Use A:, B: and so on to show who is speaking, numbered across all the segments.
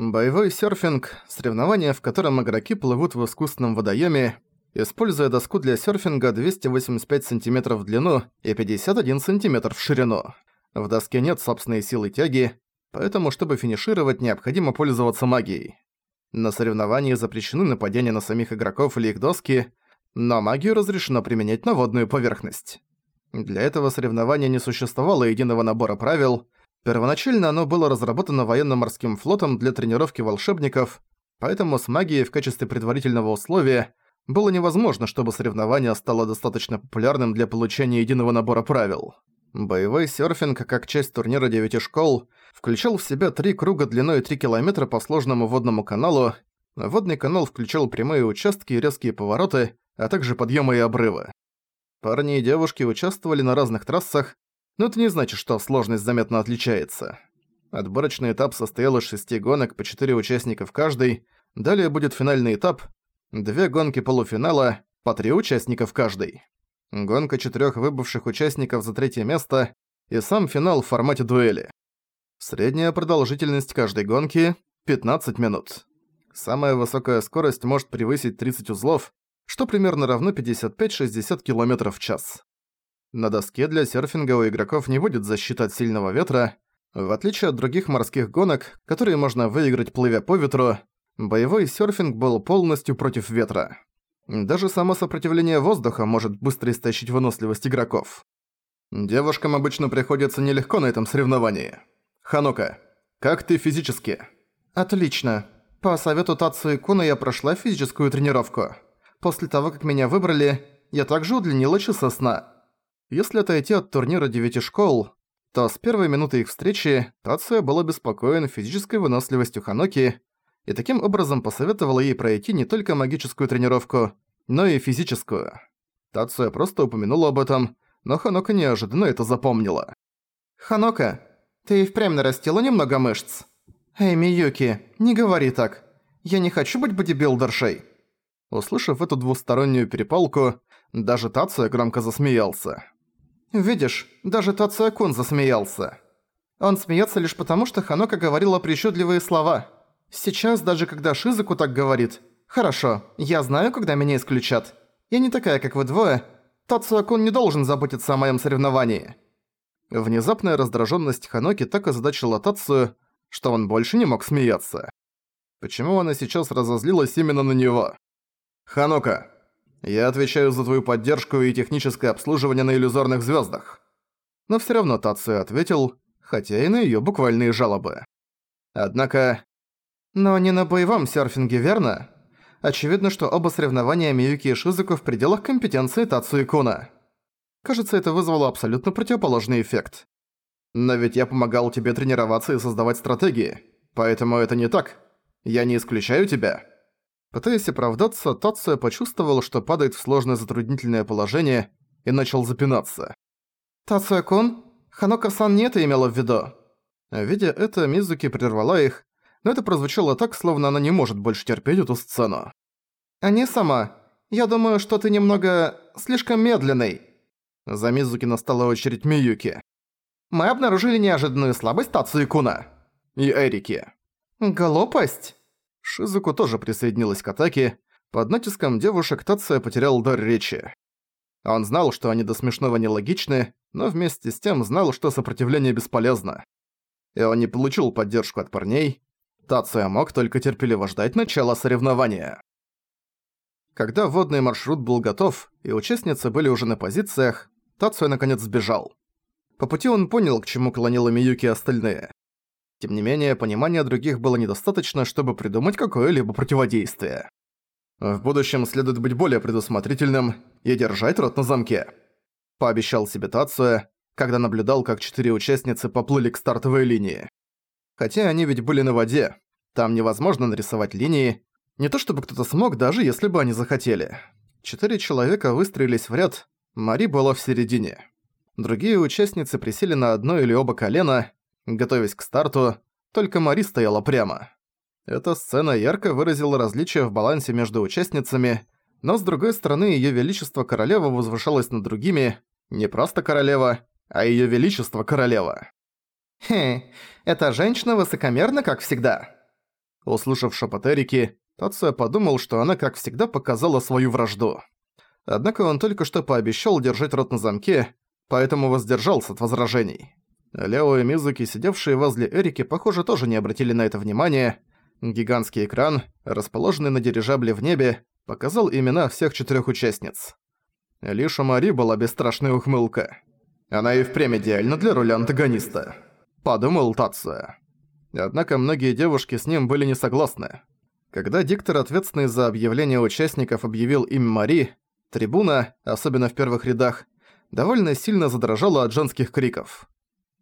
A: Боевой серфинг – соревнование, в котором игроки плывут в искусственном водоеме, используя доску для серфинга 285 см в длину и 51 см в ширину. В доске нет собственной силы тяги, поэтому, чтобы финишировать, необходимо пользоваться магией. На соревновании запрещены нападения на самих игроков или их доски, но магию разрешено применять на водную поверхность. Для этого соревнования не существовало единого набора правил, Первоначально оно было разработано военно-морским флотом для тренировки волшебников, поэтому с магией в качестве предварительного условия было невозможно, чтобы соревнование стало достаточно популярным для получения единого набора правил. Боевой серфинг, как часть турнира девяти школ, включал в себя три круга длиной 3 километра по сложному водному каналу. Водный канал включал прямые участки и резкие повороты, а также подъемы и обрывы. Парни и девушки участвовали на разных трассах, но это не значит, что сложность заметно отличается. Отборочный этап состоял из шести гонок по четыре участника в каждой, далее будет финальный этап, две гонки полуфинала, по три участника в каждой. Гонка четырёх выбывших участников за третье место и сам финал в формате дуэли. Средняя продолжительность каждой гонки – 15 минут. Самая высокая скорость может превысить 30 узлов, что примерно равно 55-60 км в час. На доске для серфинга у игроков не будет защиты от сильного ветра. В отличие от других морских гонок, которые можно выиграть плывя по ветру, боевой серфинг был полностью против ветра. Даже само сопротивление воздуха может быстро истощить выносливость игроков. Девушкам обычно приходится нелегко на этом соревновании. Ханука, как ты физически?
B: Отлично. По совету Тацу и Куна я прошла физическую тренировку. После того, как меня выбрали, я также удлинила часы сна.
A: Если отойти от турнира девяти школ, то с первой минуты их встречи Тация был обеспокоен физической выносливостью Ханоки и таким образом посоветовал ей пройти не только магическую тренировку, но и физическую. Тация просто упомянула об этом, но Ханока неожиданно это запомнила.
B: «Ханока, ты и впрямь нарастила немного мышц?» «Эй, Миюки, не говори так. Я не хочу быть бодибилдершей».
A: Услышав эту двустороннюю перепалку, даже Тация громко засмеялся.
B: Видишь, даже Тацуя-кун засмеялся. Он смеется лишь потому, что Ханока говорила причудливые слова. Сейчас, даже когда Шизуку так говорит, «Хорошо, я знаю, когда меня исключат. Я не такая, как вы двое. Тацуя-кун не должен заботиться о моем соревновании».
A: Внезапная раздраженность Ханоки так озадачила Тацию, что он больше не мог смеяться. Почему она сейчас разозлилась именно на него? «Ханока, я отвечаю за твою поддержку и техническое обслуживание на иллюзорных звездах. Но все равно Тацию ответил, хотя и на ее буквальные жалобы. Однако...
B: Но не на боевом серфинге, верно? Очевидно, что оба соревнования Миюки и Шизуку в пределах компетенции Тацу и Куна.
A: Кажется, это вызвало абсолютно противоположный эффект. Но ведь я помогал тебе тренироваться и создавать стратегии, поэтому это не так. Я не исключаю тебя. Пытаясь оправдаться, Тация почувствовал, что падает в сложное затруднительное положение и начал запинаться.
B: «Тация-кун? Ханока-сан не это имела в виду?»
A: Видя это, Мизуки прервала их, но это прозвучало так, словно она не может больше терпеть эту сцену.
B: «А не сама. Я думаю, что ты немного... слишком медленный».
A: За Мизуки настала очередь Миюки.
B: «Мы обнаружили неожиданную слабость Тацуи-куна».
A: И Эрики.
B: «Глупость?»
A: Шизуку тоже присоединилась к атаке. Под натиском девушек Тация потерял дар речи. Он знал, что они до смешного нелогичны, но вместе с тем знал, что сопротивление бесполезно. И он не получил поддержку от парней. Тация мог только терпеливо ждать начала соревнования. Когда водный маршрут был готов, и участницы были уже на позициях, Тация наконец сбежал. По пути он понял, к чему клонила Миюки остальные. Тем не менее, понимания других было недостаточно, чтобы придумать какое-либо противодействие. В будущем следует быть более предусмотрительным и держать рот на замке. Пообещал себе Тацуя, когда наблюдал, как четыре участницы поплыли к стартовой линии. Хотя они ведь были на воде, там невозможно нарисовать линии, не то чтобы кто-то смог, даже если бы они захотели. Четыре человека выстроились в ряд, Мари была в середине. Другие участницы присели на одно или оба колена, Готовясь к старту, только Мари стояла прямо. Эта сцена ярко выразила различия в балансе между участницами, но с другой стороны Её Величество Королева возвышалось над другими, не просто королева, а Её Величество Королева.
B: «Хе, эта женщина высокомерна, как всегда».
A: Услышав шепот Эрики, Тация подумал, что она, как всегда, показала свою вражду. Однако он только что пообещал держать рот на замке, поэтому воздержался от возражений. Лео и Мизуки, сидевшие возле Эрики, похоже, тоже не обратили на это внимания. Гигантский экран, расположенный на дирижабле в небе, показал имена всех четырёх участниц. Лишь у Мари была бесстрашная ухмылка. Она и впрямь идеальна для роли антагониста. Подумал Тация. Однако многие девушки с ним были не согласны. Когда диктор, ответственный за объявление участников, объявил имя Мари, трибуна, особенно в первых рядах, довольно сильно задрожала от женских криков.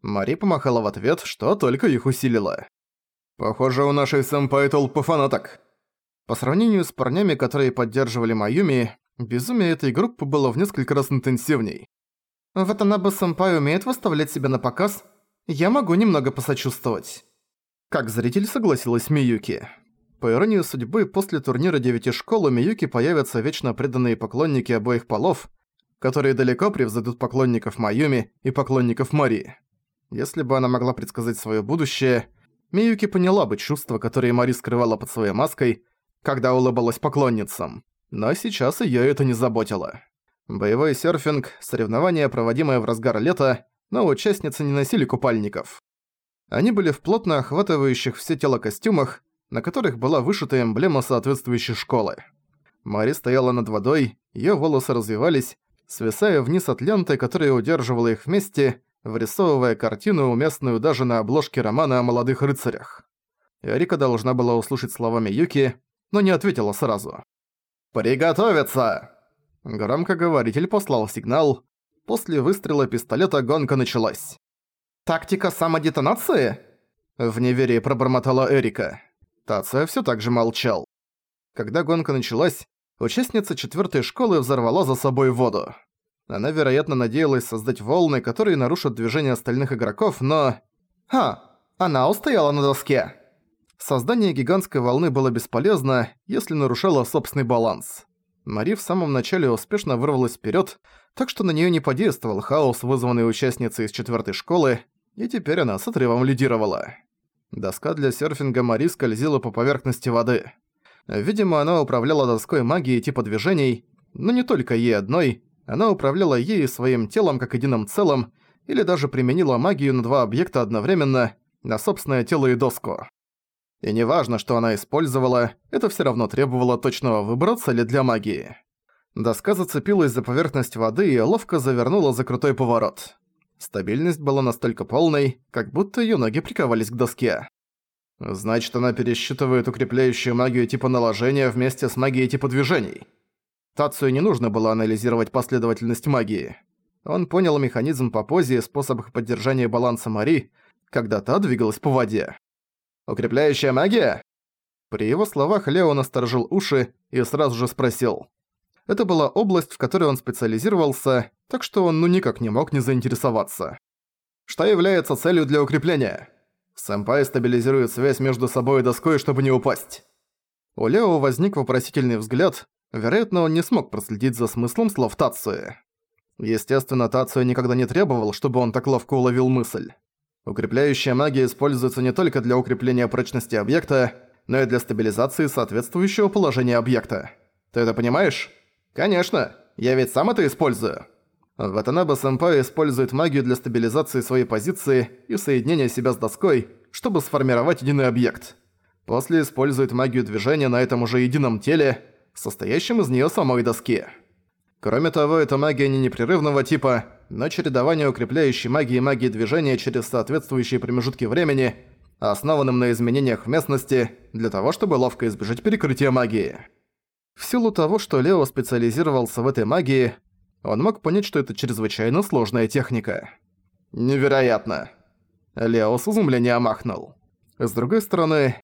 A: Мари помахала в ответ, что только их усилило. «Похоже, у нашей сэмпай толпа фанаток». По сравнению с парнями, которые поддерживали Майюми, безумие этой группы было в несколько раз интенсивней.
B: Вот она бы сэмпай умеет выставлять себя на показ, я могу немного посочувствовать.
A: Как зритель согласилась Миюки. По иронии судьбы, после турнира девяти школ у Миюки появятся вечно преданные поклонники обоих полов, которые далеко превзойдут поклонников Майюми и поклонников Мари. Если бы она могла предсказать свое будущее, Миюки поняла бы чувства, которые Мари скрывала под своей маской, когда улыбалась поклонницам. Но сейчас её это не заботило. Боевой серфинг, соревнование, проводимое в разгар лета, но участницы не носили купальников. Они были в плотно охватывающих все тело костюмах, на которых была вышита эмблема соответствующей школы. Мари стояла над водой, её волосы развивались, свисая вниз от ленты, которая удерживала их вместе, вырисовывая картину, уместную даже на обложке романа о молодых рыцарях. Эрика должна была услышать словами Юки, но не ответила сразу. «Приготовиться!» Громкоговоритель послал сигнал. После выстрела пистолета гонка началась.
B: «Тактика самодетонации?»
A: В неверии пробормотала Эрика. Тация всё так же молчал. Когда гонка началась, участница четвёртой школы взорвала за собой воду. Она, вероятно, надеялась создать волны, которые нарушат движение остальных игроков, но...
B: Ха! Она устояла на доске!
A: Создание гигантской волны было бесполезно, если нарушало собственный баланс. Мари в самом начале успешно вырвалась вперёд, так что на неё не подействовал хаос, вызванный участницей из четвёртой школы, и теперь она с отрывом лидировала. Доска для серфинга Мари скользила по поверхности воды. Видимо, она управляла доской магией типа движений, но не только ей одной, она управляла ей и своим телом как единым целым, или даже применила магию на два объекта одновременно, на собственное тело и доску. И неважно, что она использовала, это всё равно требовало точного выбора цели для магии. Доска зацепилась за поверхность воды и ловко завернула за крутой поворот. Стабильность была настолько полной, как будто её ноги приковались к доске. Значит, она пересчитывает укрепляющую магию типа наложения вместе с магией типа движений. Тацию не нужно было анализировать последовательность магии. Он понял механизм по позе и способах поддержания баланса Мари, когда та двигалась по воде. «Укрепляющая магия?» При его словах Лео насторожил уши и сразу же спросил. Это была область, в которой он специализировался, так что он ну никак не мог не заинтересоваться. Что является целью для укрепления? Сэмпай стабилизирует связь между собой и доской, чтобы не упасть. У Лео возник вопросительный взгляд, вероятно, он не смог проследить за смыслом слов Тацуи. Естественно, Тацуи никогда не требовал, чтобы он так ловко уловил мысль. Укрепляющая магия используется не только для укрепления прочности объекта, но и для стабилизации соответствующего положения объекта. Ты это понимаешь? «Конечно, я ведь сам это использую». Ватанаба-сэмпай использует магию для стабилизации своей позиции и соединения себя с доской, чтобы сформировать единый объект. После использует магию движения на этом уже едином теле, состоящем из неё самой доски. Кроме того, эта магия не непрерывного типа, но чередование укрепляющей магии и магии движения через соответствующие промежутки времени, основанным на изменениях в местности, для того, чтобы ловко избежать перекрытия магии. В силу того, что Лео специализировался в этой магии, он мог понять, что это чрезвычайно сложная техника. «Невероятно!» Лео с изумлением махнул. С другой стороны...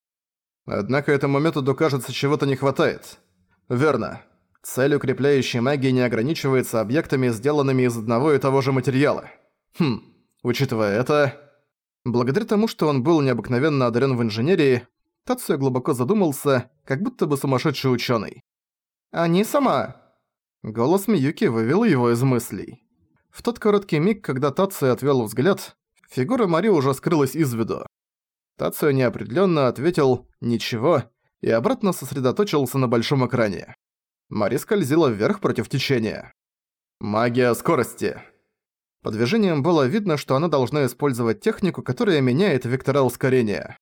A: Однако этому методу, кажется, чего-то не хватает. Верно. Цель укрепляющей магии не ограничивается объектами, сделанными из одного и того же материала. Хм, учитывая это... Благодаря тому, что он был необыкновенно одарен в инженерии, Тацуя глубоко задумался, как будто бы сумасшедший ученый.
B: «Они сама!»
A: Голос Миюки вывел его из мыслей. В тот короткий миг, когда Тацуя отвел взгляд, фигура Мари уже скрылась из виду. Тацуя неопределенно ответил, ничего, и обратно сосредоточился на большом экране. Мари скользила вверх против течения. Магия скорости. По движениям было видно, что она должна использовать технику, которая меняет вектора ускорения.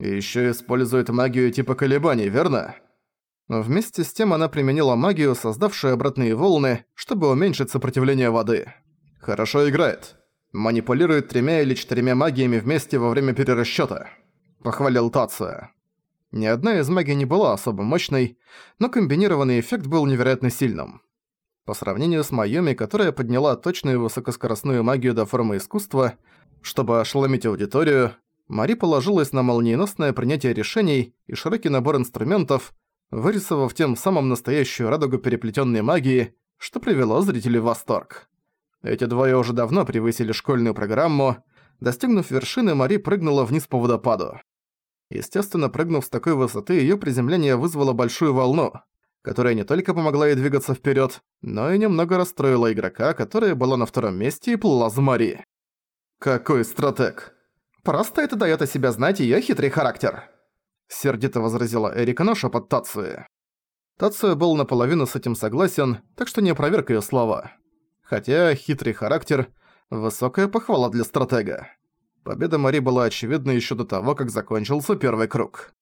A: И ещё использует магию типа колебаний, верно? Вместе с тем она применила магию, создавшую обратные волны, чтобы уменьшить сопротивление воды. Хорошо играет. Манипулирует тремя или четырьмя магиями вместе во время перерасчёта. Похвалил Тация. Ни одна из магий не была особо мощной, но комбинированный эффект был невероятно сильным. По сравнению с Майоми, которая подняла точную высокоскоростную магию до формы искусства, чтобы ошеломить аудиторию, Мари положилась на молниеносное принятие решений и широкий набор инструментов, вырисовав тем самым настоящую радугу переплетенной магии, что привело зрителей в восторг. Эти двое уже давно превысили школьную программу. Достигнув вершины, Мари прыгнула вниз по водопаду. Естественно, прыгнув с такой высоты, её приземление вызвало большую волну, которая не только помогла ей двигаться вперёд, но и немного расстроила игрока, которая была на втором месте и плыла за Мари. «Какой стратег!» «Просто это даёт о себе знать её хитрый характер!» Сердито возразила Эрика на шепот Тацуи. Тацуя был наполовину с этим согласен, так что не опроверг её слова. Хотя хитрый характер – высокая похвала для стратега. Победа Мари была очевидна ещё до того, как закончился первый круг.